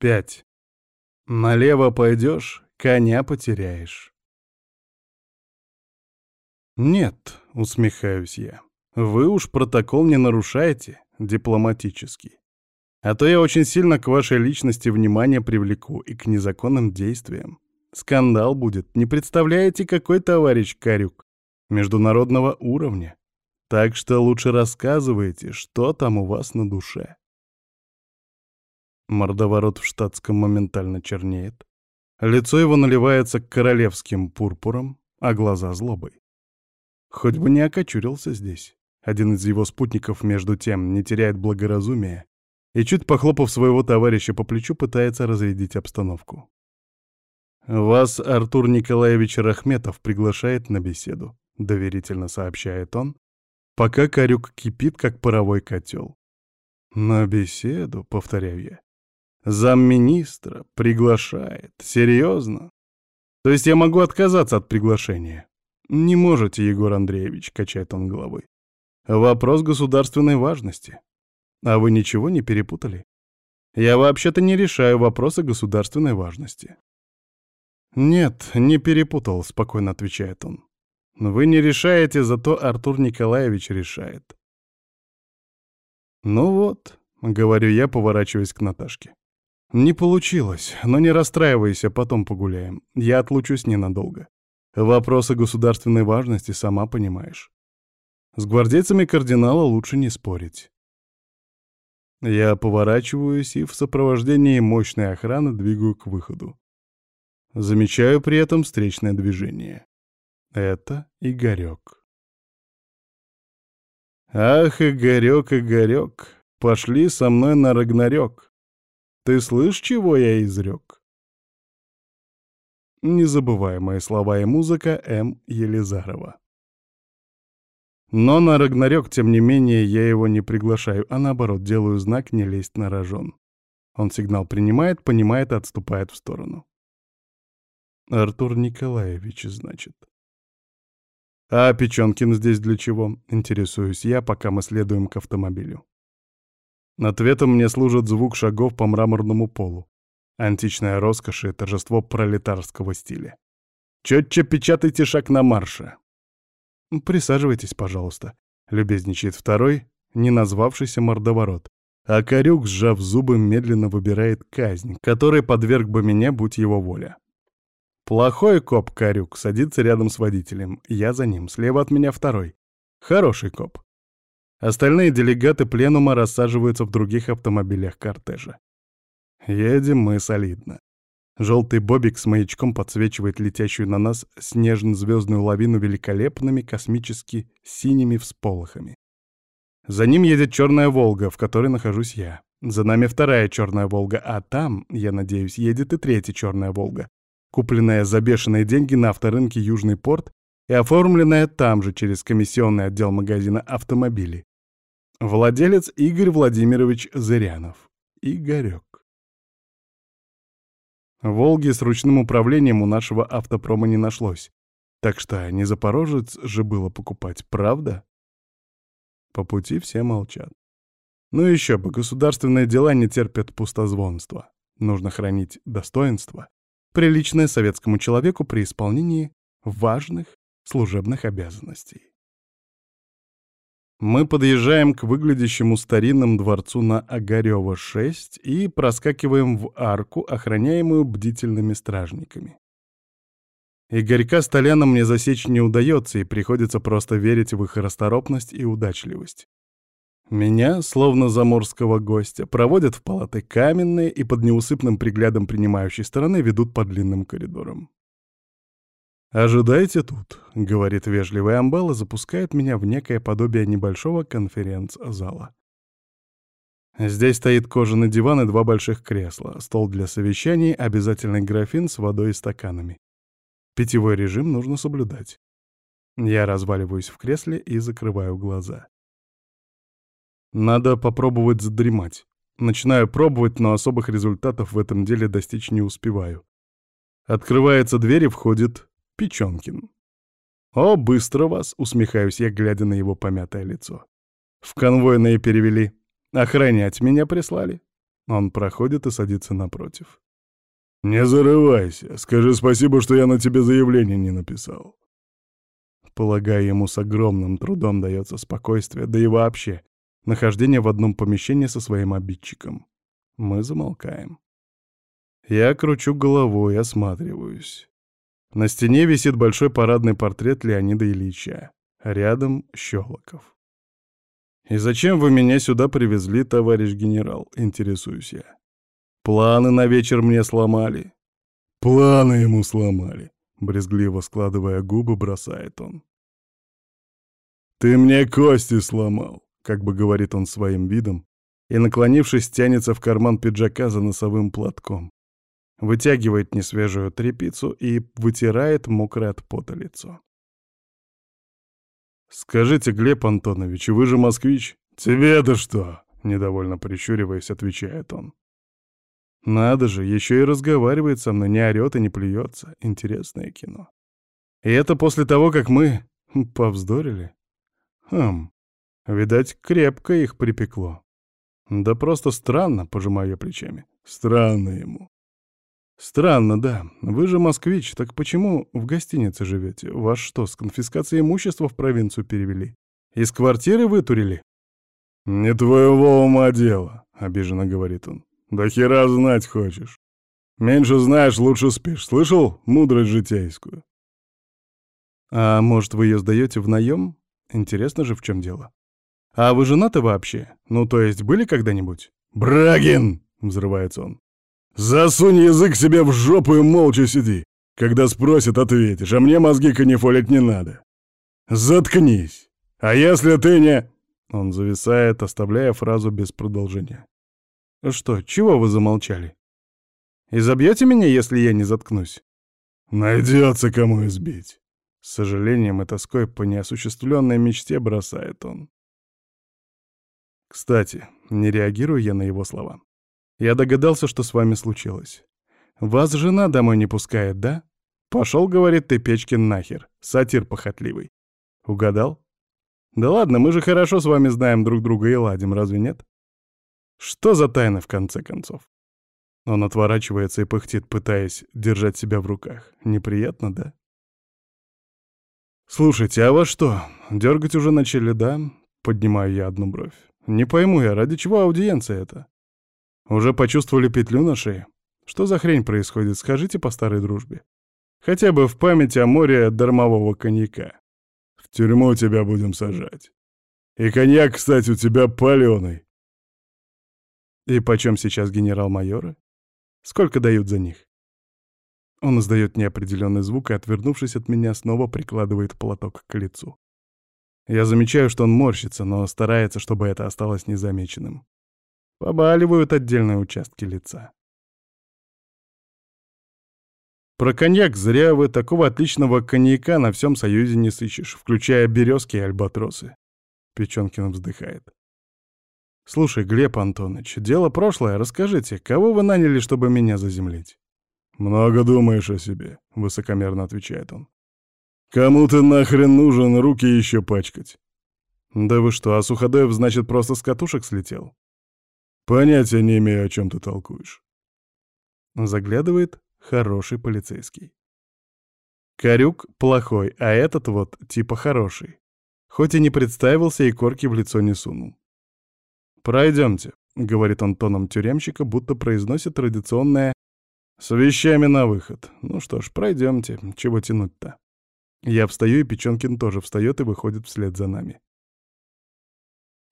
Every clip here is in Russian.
Пять. Налево пойдешь, коня потеряешь. Нет, усмехаюсь я. Вы уж протокол не нарушаете, дипломатический. А то я очень сильно к вашей личности внимание привлеку и к незаконным действиям. Скандал будет, не представляете, какой товарищ Карюк. Международного уровня. Так что лучше рассказывайте, что там у вас на душе. Мордоворот в штатском моментально чернеет. Лицо его наливается королевским пурпуром, а глаза злобой. Хоть бы не окочурился здесь. Один из его спутников, между тем, не теряет благоразумия и, чуть похлопав своего товарища по плечу, пытается разрядить обстановку. «Вас Артур Николаевич Рахметов приглашает на беседу», — доверительно сообщает он, пока корюк кипит, как паровой котел. «На беседу», — повторяю я. «Замминистра приглашает. Серьезно? То есть я могу отказаться от приглашения?» «Не можете, Егор Андреевич», — качает он головой. «Вопрос государственной важности. А вы ничего не перепутали? Я вообще-то не решаю вопросы государственной важности». «Нет, не перепутал», — спокойно отвечает он. «Вы не решаете, зато Артур Николаевич решает». «Ну вот», — говорю я, поворачиваясь к Наташке. «Не получилось, но не расстраивайся, потом погуляем. Я отлучусь ненадолго. Вопросы государственной важности, сама понимаешь. С гвардейцами кардинала лучше не спорить. Я поворачиваюсь и в сопровождении мощной охраны двигаю к выходу. Замечаю при этом встречное движение. Это Игорек. Ах, Игорек, Игорек, пошли со мной на Рагнарёк. Ты слышь, чего я изрек? Незабываемые слова и музыка М. Елизарова. Но на Рагнарёк, тем не менее, я его не приглашаю, а наоборот, делаю знак не лезть на рожон. Он сигнал принимает, понимает и отступает в сторону. Артур Николаевич, значит. А Печенкин здесь для чего? Интересуюсь я, пока мы следуем к автомобилю. Ответом мне служит звук шагов по мраморному полу. Античная роскошь и торжество пролетарского стиля. Четче печатайте шаг на марше. Присаживайтесь, пожалуйста. Любезничает второй, не назвавшийся мордоворот. А Корюк, сжав зубы, медленно выбирает казнь, которой подверг бы меня, будь его воля. Плохой коп Корюк садится рядом с водителем. Я за ним, слева от меня второй. Хороший коп. Остальные делегаты пленума рассаживаются в других автомобилях кортежа. Едем мы солидно. Желтый бобик с маячком подсвечивает летящую на нас снежно-звездную лавину великолепными космически синими всполохами. За ним едет черная «Волга», в которой нахожусь я. За нами вторая черная «Волга», а там, я надеюсь, едет и третья черная «Волга», купленная за бешеные деньги на авторынке «Южный порт» и оформленная там же через комиссионный отдел магазина автомобилей. Владелец Игорь Владимирович Зырянов. Игорек. Волги с ручным управлением у нашего автопрома не нашлось. Так что не Запорожец же было покупать, правда? По пути все молчат. Ну еще бы, государственные дела не терпят пустозвонства. Нужно хранить достоинство, приличное советскому человеку при исполнении важных служебных обязанностей. Мы подъезжаем к выглядящему старинному дворцу на Огарёва 6 и проскакиваем в арку, охраняемую бдительными стражниками. Игорька с Толяном мне засечь не удается, и приходится просто верить в их расторопность и удачливость. Меня, словно заморского гостя, проводят в палаты каменные и под неусыпным приглядом принимающей стороны ведут по длинным коридорам. «Ожидайте тут», — говорит вежливый амбал и запускает меня в некое подобие небольшого конференц-зала. Здесь стоит кожаный диван и два больших кресла, стол для совещаний, обязательный графин с водой и стаканами. Питьевой режим нужно соблюдать. Я разваливаюсь в кресле и закрываю глаза. Надо попробовать задремать. Начинаю пробовать, но особых результатов в этом деле достичь не успеваю. Открывается дверь и входит Печенкин. «О, быстро вас!» — усмехаюсь я, глядя на его помятое лицо. «В конвойные перевели. Охранять меня прислали?» Он проходит и садится напротив. «Не зарывайся. Скажи спасибо, что я на тебе заявление не написал». Полагаю, ему с огромным трудом дается спокойствие, да и вообще, нахождение в одном помещении со своим обидчиком. Мы замолкаем. Я кручу головой, осматриваюсь. На стене висит большой парадный портрет Леонида Ильича. Рядом — Щелоков. «И зачем вы меня сюда привезли, товарищ генерал?» — интересуюсь я. «Планы на вечер мне сломали». «Планы ему сломали», — брезгливо складывая губы, бросает он. «Ты мне кости сломал», — как бы говорит он своим видом, и, наклонившись, тянется в карман пиджака за носовым платком. Вытягивает несвежую тряпицу и вытирает мокрое от пота лицо. «Скажите, Глеб Антонович, вы же москвич?» «Тебе-то что?» — недовольно прищуриваясь, отвечает он. «Надо же, еще и разговаривает со мной, не орёт и не плюется. Интересное кино. И это после того, как мы повздорили? Хм, видать, крепко их припекло. Да просто странно, пожимаю я плечами. Странно ему. «Странно, да. Вы же москвич, так почему в гостинице живете? Вас что, с конфискацией имущества в провинцию перевели? Из квартиры вытурили?» «Не твоего ума дело», — обиженно говорит он. «Да хера знать хочешь. Меньше знаешь, лучше спишь. Слышал мудрость житейскую?» «А может, вы ее сдаете в наем? Интересно же, в чем дело. А вы женаты вообще? Ну, то есть, были когда-нибудь?» «Брагин!» — взрывается он. Засунь язык себе в жопу и молча сиди. Когда спросят, ответишь, а мне мозги канифолить не надо. Заткнись. А если ты не...» Он зависает, оставляя фразу без продолжения. «Что, чего вы замолчали? Изобьете меня, если я не заткнусь?» «Найдется кому избить». С сожалением и тоской по неосуществленной мечте бросает он. Кстати, не реагирую я на его слова. Я догадался, что с вами случилось. Вас жена домой не пускает, да? Пошел, говорит ты, Печкин, нахер. Сатир похотливый. Угадал? Да ладно, мы же хорошо с вами знаем друг друга и ладим, разве нет? Что за тайна, в конце концов? Он отворачивается и пыхтит, пытаясь держать себя в руках. Неприятно, да? «Слушайте, а вас что, дергать уже начали, да?» Поднимаю я одну бровь. «Не пойму я, ради чего аудиенция это?» Уже почувствовали петлю на шее? Что за хрень происходит, скажите по старой дружбе. Хотя бы в память о море дармового коньяка. В тюрьму тебя будем сажать. И коньяк, кстати, у тебя паленый. И почем сейчас генерал-майоры? Сколько дают за них? Он издает неопределенный звук и, отвернувшись от меня, снова прикладывает платок к лицу. Я замечаю, что он морщится, но старается, чтобы это осталось незамеченным. Побаливают отдельные участки лица. Про коньяк зря вы такого отличного коньяка на всем Союзе не сыщешь, включая березки и альбатросы. Печенкин вздыхает. Слушай, Глеб Антонович, дело прошлое, расскажите, кого вы наняли, чтобы меня заземлить? Много думаешь о себе, высокомерно отвечает он. Кому ты нахрен нужен руки еще пачкать? Да вы что, а Суходоев, значит, просто с катушек слетел? Понятия не имею, о чем ты толкуешь. Заглядывает хороший полицейский. Корюк плохой, а этот вот типа хороший. Хоть и не представился и корки в лицо не сунул. «Пройдемте», — говорит он тоном тюремщика, будто произносит традиционное «с вещами на выход». Ну что ж, пройдемте, чего тянуть-то. Я встаю, и Печенкин тоже встает и выходит вслед за нами.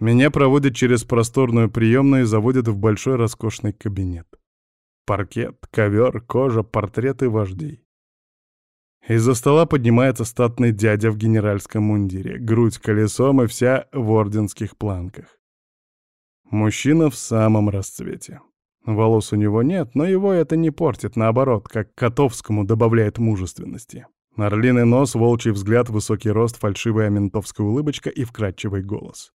Меня проводят через просторную приемную и заводят в большой роскошный кабинет. Паркет, ковер, кожа, портреты вождей. Из-за стола поднимается статный дядя в генеральском мундире, грудь колесом и вся в орденских планках. Мужчина в самом расцвете. Волос у него нет, но его это не портит, наоборот, как Котовскому добавляет мужественности. Орлиный нос, волчий взгляд, высокий рост, фальшивая ментовская улыбочка и вкрадчивый голос.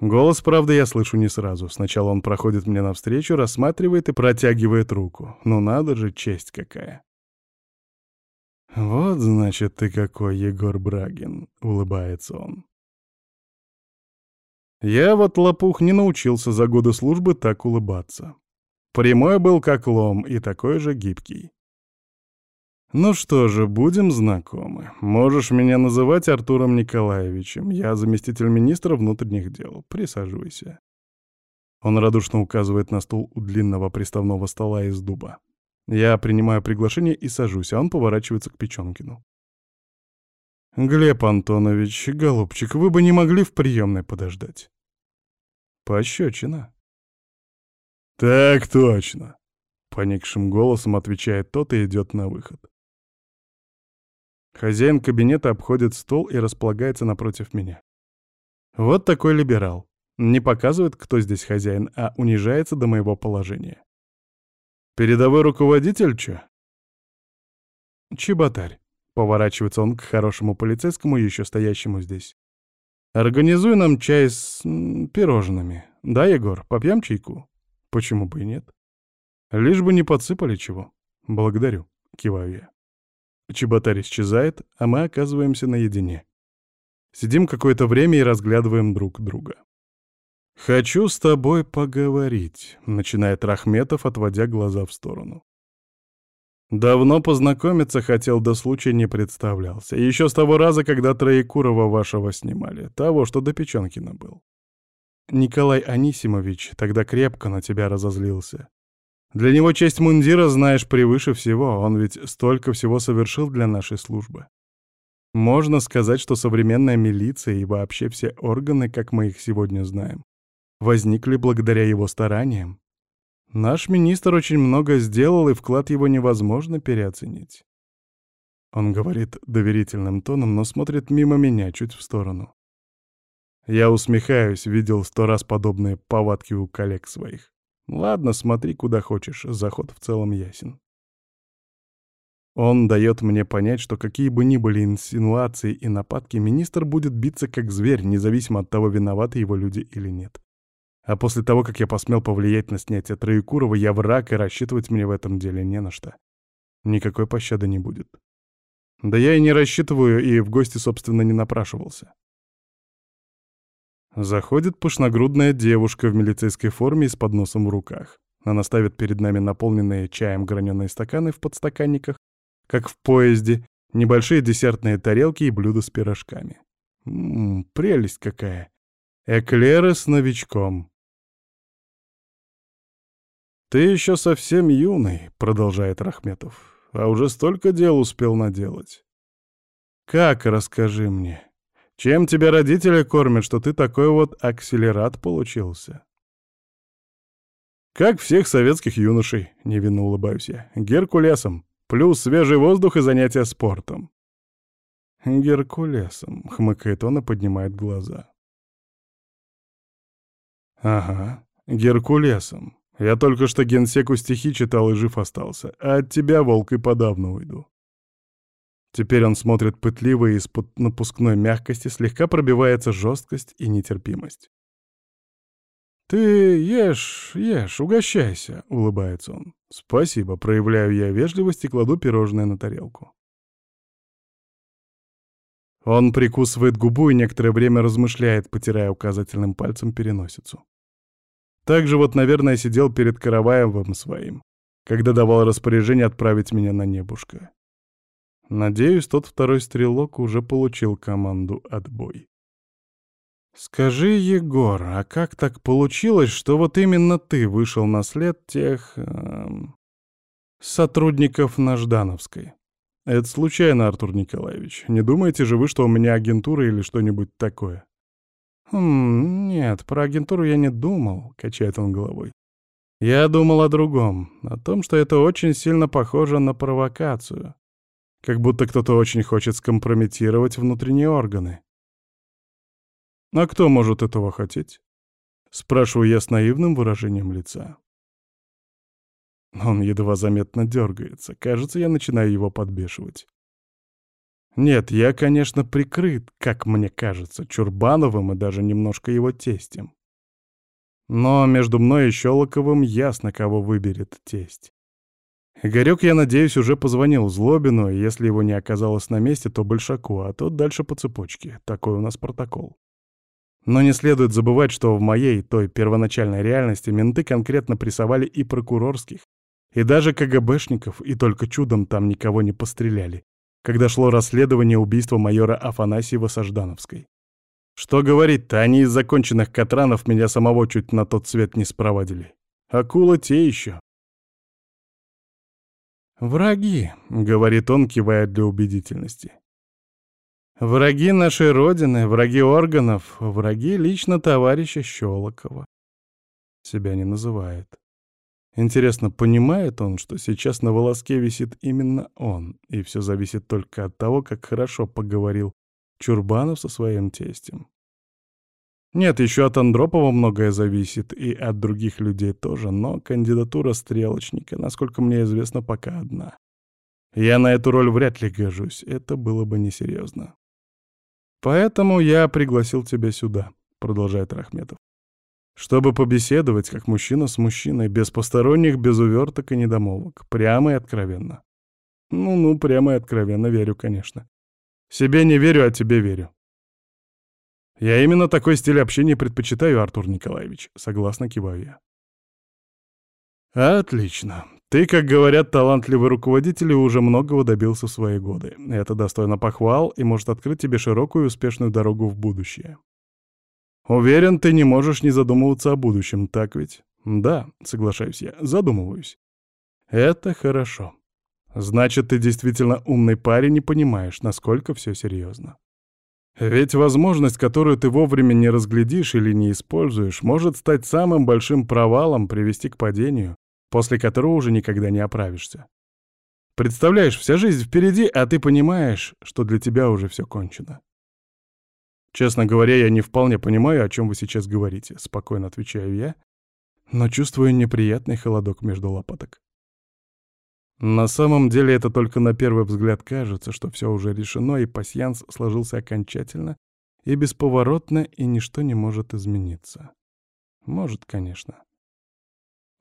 Голос, правда, я слышу не сразу. Сначала он проходит мне навстречу, рассматривает и протягивает руку. Ну надо же, честь какая. «Вот, значит, ты какой, Егор Брагин», — улыбается он. Я вот, лопух, не научился за годы службы так улыбаться. Прямой был как лом и такой же гибкий. Ну что же, будем знакомы. Можешь меня называть Артуром Николаевичем. Я заместитель министра внутренних дел. Присаживайся. Он радушно указывает на стул у длинного приставного стола из дуба. Я принимаю приглашение и сажусь, а он поворачивается к Печенкину. «Глеб Антонович, голубчик, вы бы не могли в приемной подождать?» «Пощечина». «Так точно», — поникшим голосом отвечает тот и идет на выход. Хозяин кабинета обходит стол и располагается напротив меня. Вот такой либерал. Не показывает, кто здесь хозяин, а унижается до моего положения. Передовой руководитель, чё? Чеботарь. Поворачивается он к хорошему полицейскому, еще стоящему здесь. Организуй нам чай с пирожными. Да, Егор, попьем чайку? Почему бы и нет? Лишь бы не подсыпали чего. Благодарю, киваю я. Чеботарь исчезает, а мы оказываемся наедине. Сидим какое-то время и разглядываем друг друга. «Хочу с тобой поговорить», — начинает Рахметов, отводя глаза в сторону. «Давно познакомиться хотел, до случая не представлялся. Еще с того раза, когда Троекурова вашего снимали, того, что до Печенкина был. Николай Анисимович тогда крепко на тебя разозлился. Для него честь мундира знаешь превыше всего, он ведь столько всего совершил для нашей службы. Можно сказать, что современная милиция и вообще все органы, как мы их сегодня знаем, возникли благодаря его стараниям. Наш министр очень много сделал, и вклад его невозможно переоценить. Он говорит доверительным тоном, но смотрит мимо меня, чуть в сторону. Я усмехаюсь, видел сто раз подобные повадки у коллег своих. Ладно, смотри куда хочешь, заход в целом ясен. Он дает мне понять, что какие бы ни были инсинуации и нападки, министр будет биться как зверь, независимо от того, виноваты его люди или нет. А после того, как я посмел повлиять на снятие Троекурова, я враг, и рассчитывать мне в этом деле не на что. Никакой пощады не будет. Да я и не рассчитываю, и в гости, собственно, не напрашивался. Заходит пышногрудная девушка в милицейской форме и с подносом в руках. Она ставит перед нами наполненные чаем граненые стаканы в подстаканниках, как в поезде, небольшие десертные тарелки и блюда с пирожками. Ммм, прелесть какая! Эклеры с новичком. «Ты еще совсем юный», — продолжает Рахметов, — «а уже столько дел успел наделать». «Как, расскажи мне, чем тебя родители кормят, что ты такой вот акселерат получился?» «Как всех советских юношей», — невинно улыбаюсь я, — «геркулесом, плюс свежий воздух и занятия спортом». «Геркулесом», — хмыкает он и поднимает глаза. «Ага, Геркулесом. Я только что генсеку стихи читал и жив остался, а от тебя, волк, и подавно уйду. Теперь он смотрит пытливо и из-под напускной мягкости слегка пробивается жесткость и нетерпимость. «Ты ешь, ешь, угощайся», — улыбается он. «Спасибо», — проявляю я вежливость и кладу пирожное на тарелку. Он прикусывает губу и некоторое время размышляет, потирая указательным пальцем переносицу. Так же вот, наверное, сидел перед Караваевым своим, когда давал распоряжение отправить меня на небушка. Надеюсь, тот второй стрелок уже получил команду «Отбой». «Скажи, Егор, а как так получилось, что вот именно ты вышел на след тех... Эм, сотрудников на Ждановской?» «Это случайно, Артур Николаевич. Не думаете же вы, что у меня агентура или что-нибудь такое?» «Хм, нет, про агентуру я не думал», — качает он головой. «Я думал о другом, о том, что это очень сильно похоже на провокацию. Как будто кто-то очень хочет скомпрометировать внутренние органы». «А кто может этого хотеть?» — спрашиваю я с наивным выражением лица. Он едва заметно дергается. Кажется, я начинаю его подбешивать. Нет, я, конечно, прикрыт, как мне кажется, Чурбановым и даже немножко его тестем. Но между мной и Щелоковым ясно, кого выберет тесть. Игорёк, я надеюсь, уже позвонил Злобину, и если его не оказалось на месте, то Большаку, а тот дальше по цепочке. Такой у нас протокол. Но не следует забывать, что в моей, той первоначальной реальности менты конкретно прессовали и прокурорских, и даже КГБшников, и только чудом там никого не постреляли, когда шло расследование убийства майора Афанасьева Саждановской. Что говорить-то, они из законченных катранов меня самого чуть на тот свет не спровадили. Акула те еще. «Враги», — говорит он, кивая для убедительности. «Враги нашей Родины, враги органов, враги лично товарища Щелокова». Себя не называет. Интересно, понимает он, что сейчас на волоске висит именно он, и все зависит только от того, как хорошо поговорил Чурбанов со своим тестем? Нет, еще от Андропова многое зависит, и от других людей тоже, но кандидатура стрелочника, насколько мне известно, пока одна. Я на эту роль вряд ли гожусь, это было бы несерьезно. «Поэтому я пригласил тебя сюда», — продолжает Рахметов чтобы побеседовать, как мужчина с мужчиной, без посторонних, без уверток и недомолвок, прямо и откровенно. Ну-ну, прямо и откровенно верю, конечно. Себе не верю, а тебе верю. Я именно такой стиль общения предпочитаю, Артур Николаевич, согласно киваю я. Отлично. Ты, как говорят талантливые руководители, уже многого добился в свои годы. Это достойно похвал и может открыть тебе широкую и успешную дорогу в будущее. Уверен, ты не можешь не задумываться о будущем, так ведь? Да, соглашаюсь я, задумываюсь. Это хорошо. Значит, ты действительно умный парень и понимаешь, насколько все серьезно. Ведь возможность, которую ты вовремя не разглядишь или не используешь, может стать самым большим провалом, привести к падению, после которого уже никогда не оправишься. Представляешь, вся жизнь впереди, а ты понимаешь, что для тебя уже все кончено. Честно говоря, я не вполне понимаю, о чем вы сейчас говорите, спокойно отвечаю я, но чувствую неприятный холодок между лопаток. На самом деле это только на первый взгляд кажется, что все уже решено, и пасьянс сложился окончательно и бесповоротно, и ничто не может измениться. Может, конечно.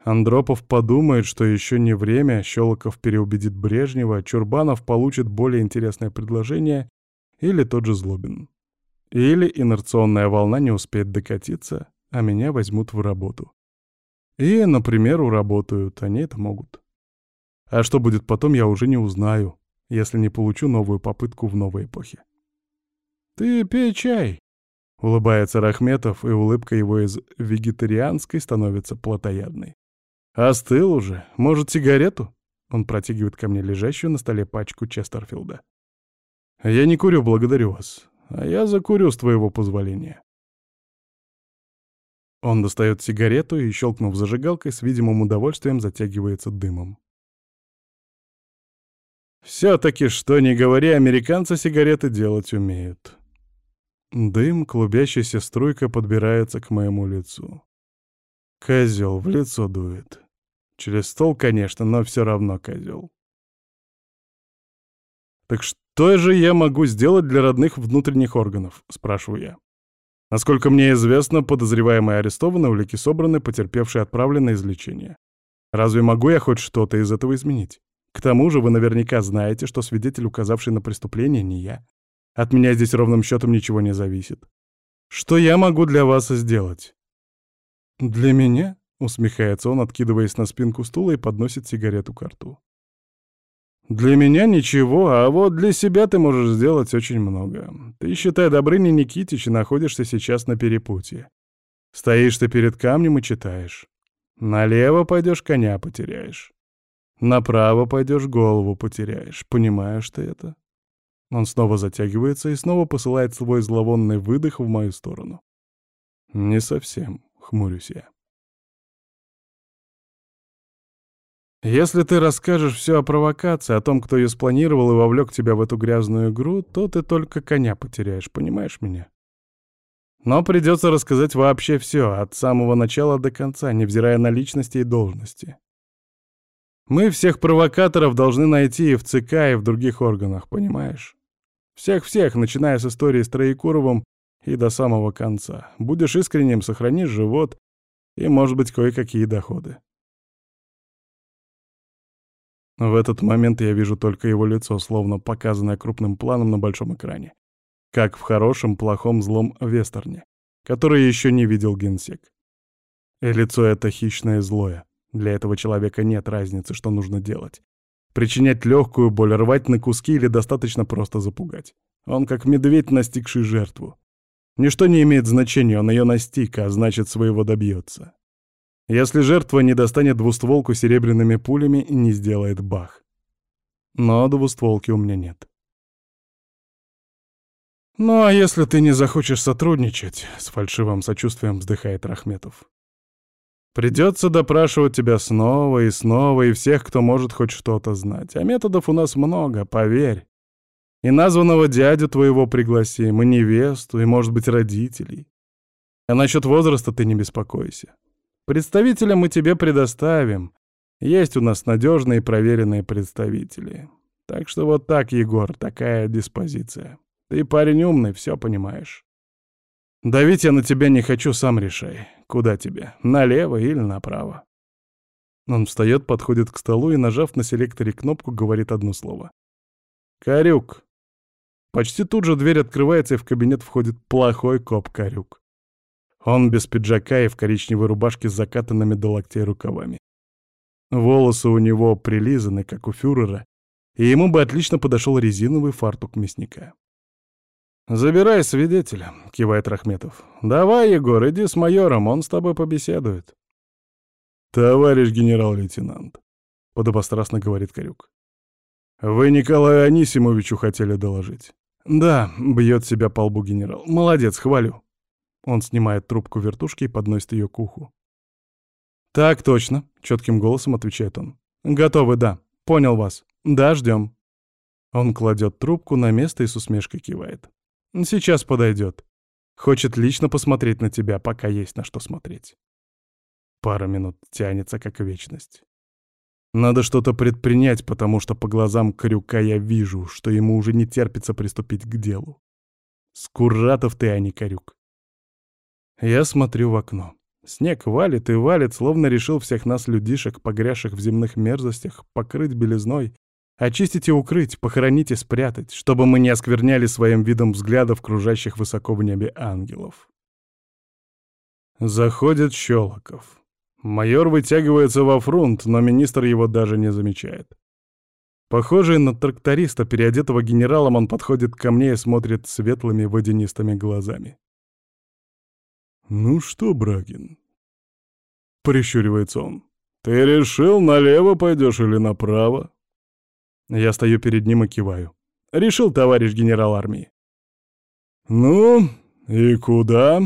Андропов подумает, что еще не время, Щелоков переубедит Брежнева, Чурбанов получит более интересное предложение или тот же Злобин. Или инерционная волна не успеет докатиться, а меня возьмут в работу. И, например, уработают, они это могут. А что будет потом, я уже не узнаю, если не получу новую попытку в новой эпохе. «Ты пей чай!» — улыбается Рахметов, и улыбка его из вегетарианской становится плотоядной. «Остыл уже. Может, сигарету?» Он протягивает ко мне лежащую на столе пачку Честерфилда. «Я не курю, благодарю вас а я закурю с твоего позволения. Он достает сигарету и, щелкнув зажигалкой, с видимым удовольствием затягивается дымом. Все-таки, что не говори, американцы сигареты делать умеют. Дым, клубящаяся струйка подбирается к моему лицу. Козел в лицо дует. Через стол, конечно, но все равно козел. Так что «Что же я могу сделать для родных внутренних органов?» — спрашиваю я. Насколько мне известно, подозреваемые арестованы, улики собраны, потерпевшие отправлены на излечение. Разве могу я хоть что-то из этого изменить? К тому же вы наверняка знаете, что свидетель, указавший на преступление, не я. От меня здесь ровным счетом ничего не зависит. Что я могу для вас сделать? Для меня? Усмехается он, откидываясь на спинку стула и подносит сигарету к рту. «Для меня ничего, а вот для себя ты можешь сделать очень много. Ты, считай, Добрыня Никитич, находишься сейчас на перепутье. Стоишь ты перед камнем и читаешь. Налево пойдешь, коня потеряешь. Направо пойдешь, голову потеряешь. Понимаешь ты это?» Он снова затягивается и снова посылает свой зловонный выдох в мою сторону. «Не совсем», — хмурюсь я. Если ты расскажешь все о провокации, о том, кто ее спланировал и вовлек тебя в эту грязную игру, то ты только коня потеряешь, понимаешь меня? Но придется рассказать вообще все, от самого начала до конца, невзирая на личности и должности. Мы всех провокаторов должны найти и в ЦК, и в других органах, понимаешь? Всех-всех, начиная с истории с Троекуровым и до самого конца. Будешь искренним, сохранишь живот и, может быть, кое-какие доходы. В этот момент я вижу только его лицо, словно показанное крупным планом на большом экране. Как в хорошем, плохом, злом вестерне. которые еще не видел генсек. И лицо это хищное злое. Для этого человека нет разницы, что нужно делать. Причинять легкую боль, рвать на куски или достаточно просто запугать. Он как медведь, настигший жертву. Ничто не имеет значения, он ее настиг, а значит, своего добьется. Если жертва не достанет двустволку серебряными пулями не сделает бах. Но двустволки у меня нет. «Ну а если ты не захочешь сотрудничать?» — с фальшивым сочувствием вздыхает Рахметов. «Придется допрашивать тебя снова и снова, и всех, кто может хоть что-то знать. А методов у нас много, поверь. И названного дядю твоего пригласим, и невесту, и, может быть, родителей. А насчет возраста ты не беспокойся. Представителя мы тебе предоставим. Есть у нас надежные и проверенные представители. Так что вот так, Егор, такая диспозиция». Ты парень умный, все понимаешь. Давить я на тебя не хочу, сам решай. Куда тебе, налево или направо? Он встает, подходит к столу и, нажав на селекторе кнопку, говорит одно слово. «Карюк». Почти тут же дверь открывается, и в кабинет входит плохой коп Карюк. Он без пиджака и в коричневой рубашке с закатанными до локтей рукавами. Волосы у него прилизаны, как у фюрера, и ему бы отлично подошел резиновый фартук мясника. «Забирай свидетеля», — кивает Рахметов. «Давай, Егор, иди с майором, он с тобой побеседует». «Товарищ генерал-лейтенант», — подобострастно говорит Карюк. «Вы Николаю Анисимовичу хотели доложить?» «Да», — бьет себя по лбу генерал. «Молодец, хвалю». Он снимает трубку вертушки и подносит ее к уху. «Так точно», — четким голосом отвечает он. «Готовы, да. Понял вас. Да, ждем». Он кладет трубку на место и с усмешкой кивает. Сейчас подойдет. Хочет лично посмотреть на тебя, пока есть на что смотреть. Пара минут тянется, как вечность. Надо что-то предпринять, потому что по глазам Крюка я вижу, что ему уже не терпится приступить к делу. Скуратов ты, а не Крюк. Я смотрю в окно. Снег валит и валит, словно решил всех нас, людишек, погрязших в земных мерзостях, покрыть белизной Очистить и укрыть, похоронить и спрятать, чтобы мы не оскверняли своим видом взглядов кружащих высоко в небе ангелов. Заходит Щелоков. Майор вытягивается во фронт, но министр его даже не замечает. Похожий на тракториста, переодетого генералом, он подходит ко мне и смотрит светлыми водянистыми глазами. «Ну что, Брагин?» — прищуривается он. «Ты решил, налево пойдешь или направо?» Я стою перед ним и киваю. Решил, товарищ генерал армии. «Ну, и куда?»